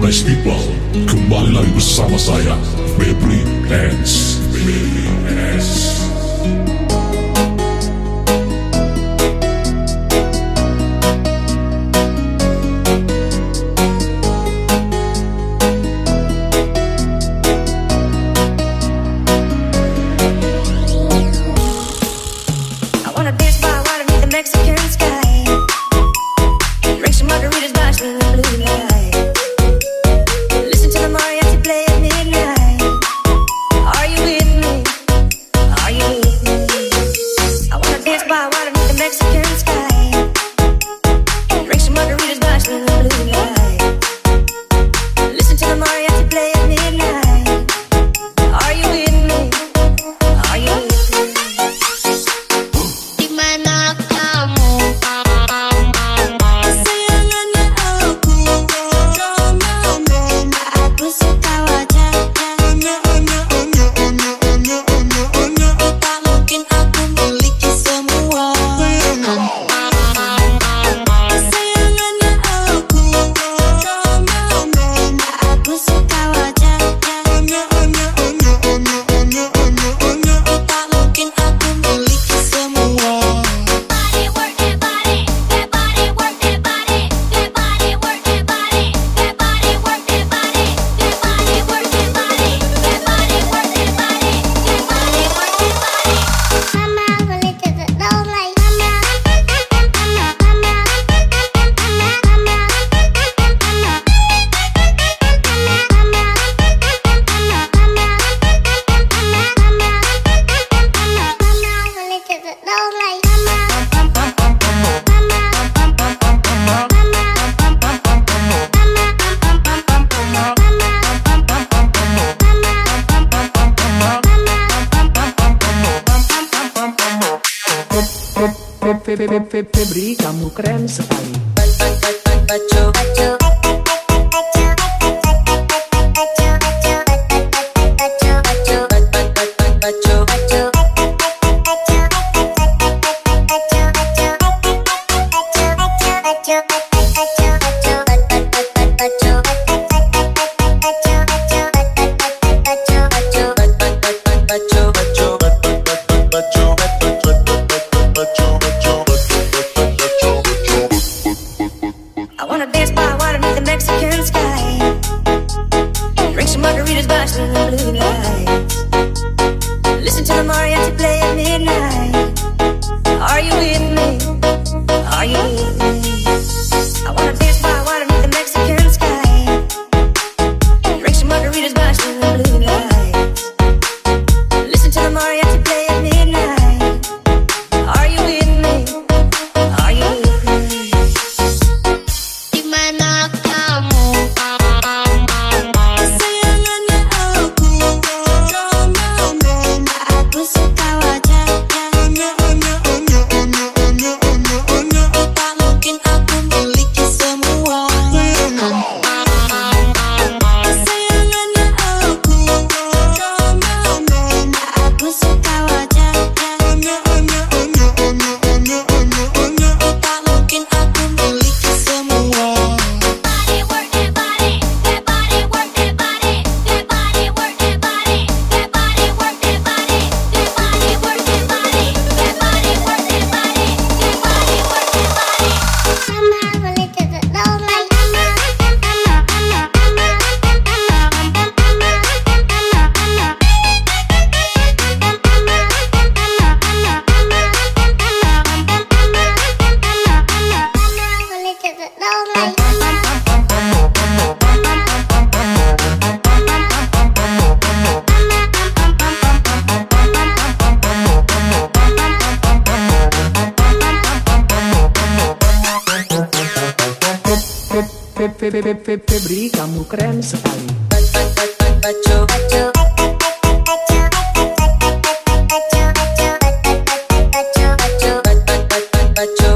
nice people Kembali lagi bersama saya Febri Hands Febri kamu keren sekali. Baco, baco, baco. Pepe pepe pepe briga mu krem sekali. Baco baco baco baco